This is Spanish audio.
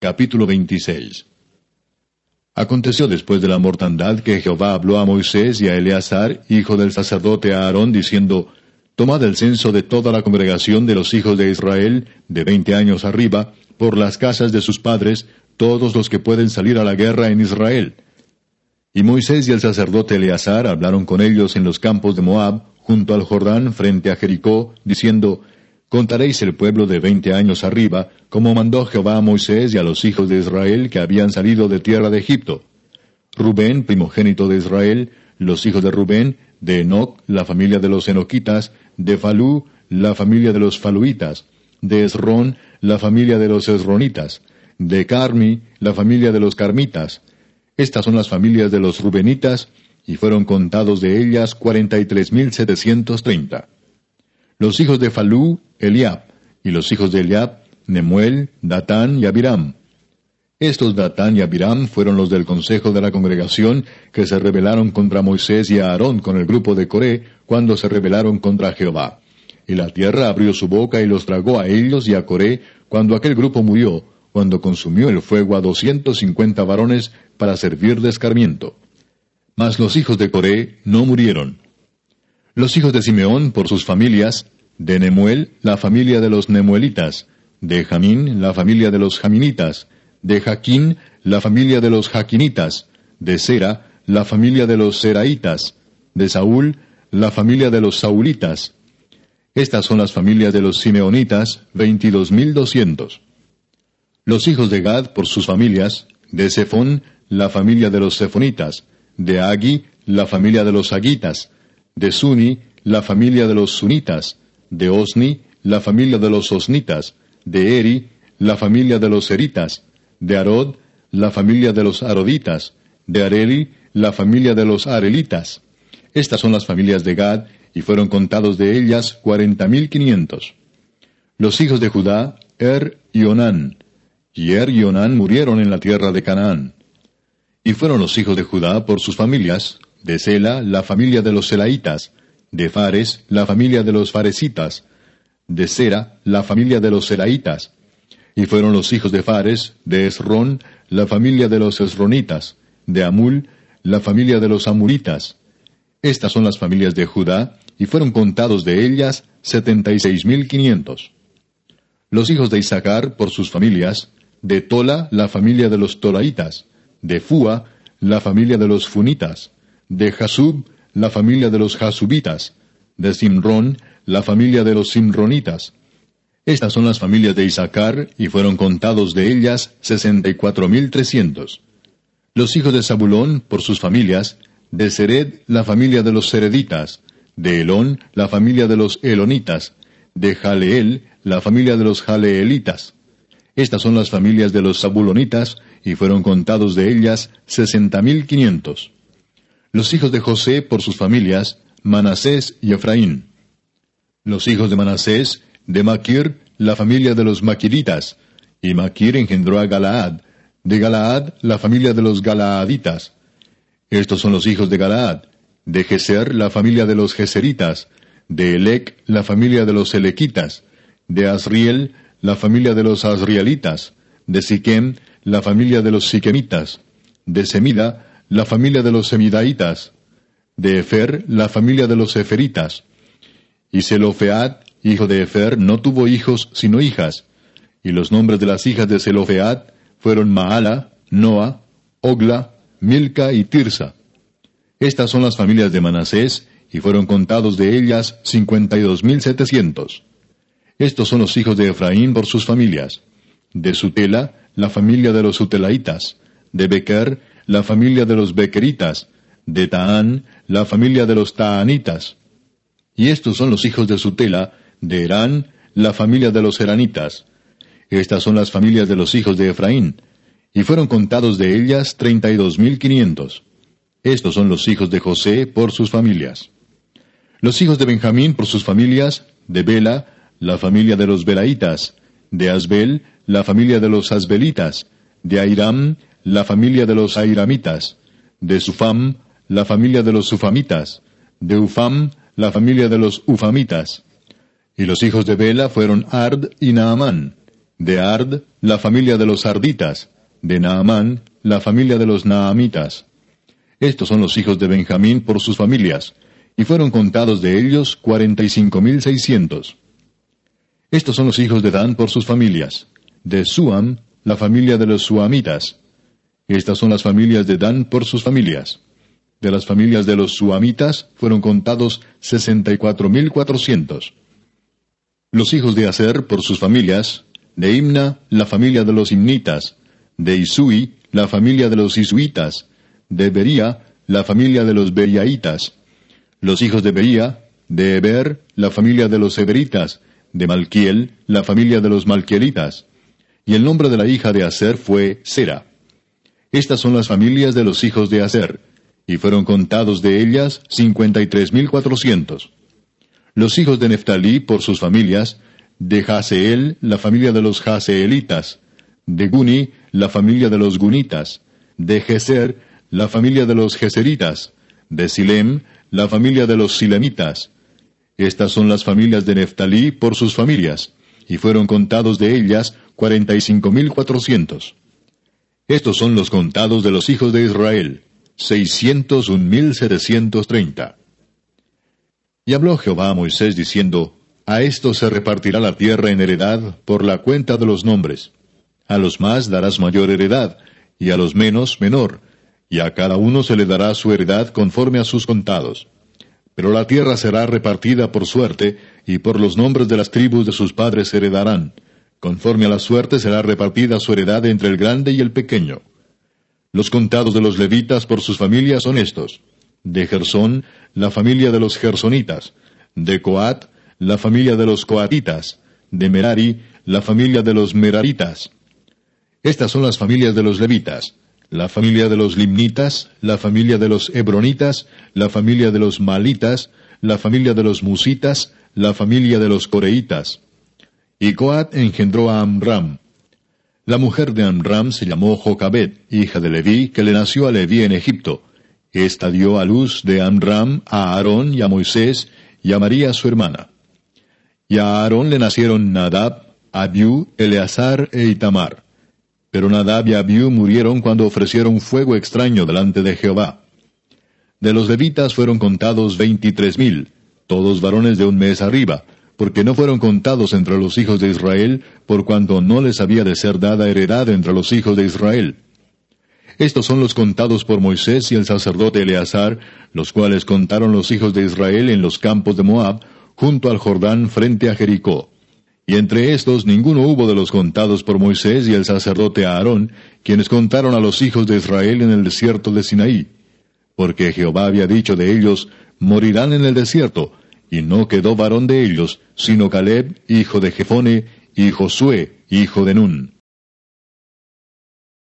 Capítulo 26 Aconteció después de la mortandad que Jehová habló a Moisés y a Eleazar, hijo del sacerdote Aarón, diciendo, Tomad el censo de toda la congregación de los hijos de Israel, de veinte años arriba, por las casas de sus padres, todos los que pueden salir a la guerra en Israel. Y Moisés y el sacerdote Eleazar hablaron con ellos en los campos de Moab, junto al Jordán, frente a Jericó, diciendo, Contaréis el pueblo de veinte años arriba, como mandó Jehová a Moisés y a los hijos de Israel que habían salido de tierra de Egipto. Rubén, primogénito de Israel, los hijos de Rubén, de Enoc, la familia de los Enoquitas, de Falú, la familia de los Faluitas, de Esrón, la familia de los Esronitas, de Carmi, la familia de los Carmitas. Estas son las familias de los Rubenitas, y fueron contados de ellas cuarenta y tres mil setecientos treinta. Los hijos de Falú, Eliab, y los hijos de Eliab, Nemuel, Datán y Abiram. Estos Datán y Abiram fueron los del consejo de la congregación que se rebelaron contra Moisés y Aarón con el grupo de Coré cuando se rebelaron contra Jehová. Y la tierra abrió su boca y los tragó a ellos y a Coré cuando aquel grupo murió, cuando consumió el fuego a doscientos cincuenta varones para servir de escarmiento. Mas los hijos de Coré no murieron. Los hijos de Simeón por sus familias, de Nemuel, la familia de los Nemuelitas, de Jamín, la familia de los Jaminitas, de Jaquín, la familia de los Jaquinitas, de Sera, la familia de los Seraitas, de Saúl, la familia de los Saulitas. Estas son las familias de los Simeonitas, veintidós mil doscientos. Los hijos de Gad por sus familias, de Zephón, la familia de los Zephonitas, de Agi, la familia de los Agitas, de Suni, la familia de los Sunitas, de Osni, la familia de los Osnitas, de Eri, la familia de los Eritas, de Arod, la familia de los Aroditas, de Areli, la familia de los Arelitas. Estas son las familias de Gad, y fueron contados de ellas cuarenta mil quinientos. Los hijos de Judá, Er y Onán. Y Er y Onán murieron en la tierra de Canaán. Y fueron los hijos de Judá por sus familias, de Sela, la familia de los Selaitas, de Fares, la familia de los Faresitas, de Sera, la familia de los Seraitas. Y fueron los hijos de Fares, de Esrón, la familia de los Esronitas, de Amul, la familia de los Amuritas. Estas son las familias de Judá, y fueron contados de ellas setenta y seis mil quinientos. Los hijos de Isaacar, por sus familias, de Tola, la familia de los Tolaitas, de Fua, la familia de los Funitas, de Jasub, la familia de los Jasubitas, de Simrón, la familia de los Simronitas. Estas son las familias de Isaacar, y fueron contados de ellas sesenta y cuatro mil trescientos. Los hijos de Zabulón, por sus familias, de Sered, la familia de los Sereditas, de Elón, la familia de los Elonitas, de Jaleel, la familia de los Jaleelitas. Estas son las familias de los Zabulonitas, y fueron contados de ellas sesenta mil quinientos los hijos de José por sus familias, Manasés y Efraín. Los hijos de Manasés, de Maquir, la familia de los Maquiritas, y Maquir engendró a Galaad, de Galaad la familia de los Galaaditas. Estos son los hijos de Galaad, de Geser la familia de los Geseritas, de Elec la familia de los Elequitas, de Asriel la familia de los Asrielitas, de Siquem la familia de los Siquemitas, de Semida la familia de los semidaitas, de Efer, la familia de los eferitas. Y Zelofead, hijo de Efer, no tuvo hijos sino hijas, y los nombres de las hijas de Zelofead fueron Maala, Noa, Ogla, Milca y Tirsa. Estas son las familias de Manasés, y fueron contados de ellas cincuenta y dos mil setecientos. Estos son los hijos de Efraín por sus familias. De Sutela, la familia de los Sutelaitas. De Beker, la familia de los Bequeritas, de Taán, la familia de los Taanitas. Y estos son los hijos de Sutela, de Herán, la familia de los Heranitas. Estas son las familias de los hijos de Efraín, y fueron contados de ellas treinta y dos mil quinientos. Estos son los hijos de José por sus familias. Los hijos de Benjamín por sus familias, de Bela, la familia de los Belaitas, de Asbel, la familia de los Asbelitas, de Airam, la familia de los airamitas, de Sufam, la familia de los sufamitas, de Ufam, la familia de los ufamitas. Y los hijos de Bela fueron Ard y Naamán. De Ard, la familia de los Arditas. De Naamán, la familia de los Naamitas. Estos son los hijos de Benjamín por sus familias, y fueron contados de ellos cuarenta y cinco mil seiscientos. Estos son los hijos de Dan por sus familias. De Suam, la familia de los Suamitas. Estas son las familias de Dan por sus familias. De las familias de los Suamitas fueron contados sesenta y cuatro mil cuatrocientos. Los hijos de Aser por sus familias, de Imna, la familia de los Imnitas, de Isui, la familia de los Isuitas, de Bería, la familia de los Beriaitas, los hijos de Bería, de Eber, la familia de los Eberitas, de Malquiel, la familia de los Malquielitas. Y el nombre de la hija de Aser fue Sera. Estas son las familias de los hijos de Aser, y fueron contados de ellas cincuenta y tres mil cuatrocientos. Los hijos de Neftalí por sus familias, de Jaseel, la familia de los Jaseelitas, de Guni, la familia de los Gunitas, de Geser, la familia de los Geseritas, de Silem, la familia de los Silemitas. Estas son las familias de Neftalí por sus familias, y fueron contados de ellas cuarenta y cinco mil cuatrocientos. Estos son los contados de los hijos de Israel, seiscientos un mil setecientos treinta. Y habló Jehová a Moisés diciendo, A estos se repartirá la tierra en heredad por la cuenta de los nombres. A los más darás mayor heredad, y a los menos menor, y a cada uno se le dará su heredad conforme a sus contados. Pero la tierra será repartida por suerte, y por los nombres de las tribus de sus padres heredarán. Conforme a la suerte será repartida su heredad entre el grande y el pequeño. Los contados de los levitas por sus familias son estos. De Gersón, la familia de los gersonitas. De Coat, la familia de los coatitas. De Merari, la familia de los meraritas. Estas son las familias de los levitas la familia de los limnitas, la familia de los hebronitas, la familia de los malitas, la familia de los musitas, la familia de los coreitas. Y Coat engendró a Amram. La mujer de Amram se llamó Jocabed, hija de Leví, que le nació a Leví en Egipto. Esta dio a luz de Amram a Aarón y a Moisés y a María su hermana. Y a Aarón le nacieron Nadab, Abiú, Eleazar e Itamar. Pero Nadab y Abiú murieron cuando ofrecieron fuego extraño delante de Jehová. De los levitas fueron contados veintitrés mil, todos varones de un mes arriba, porque no fueron contados entre los hijos de Israel, por cuanto no les había de ser dada heredad entre los hijos de Israel. Estos son los contados por Moisés y el sacerdote Eleazar, los cuales contaron los hijos de Israel en los campos de Moab, junto al Jordán frente a Jericó. Y entre estos ninguno hubo de los contados por Moisés y el sacerdote Aarón, quienes contaron a los hijos de Israel en el desierto de Sinaí. Porque Jehová había dicho de ellos, morirán en el desierto, y no quedó varón de ellos, sino Caleb, hijo de Jefone, y Josué, hijo de Nun.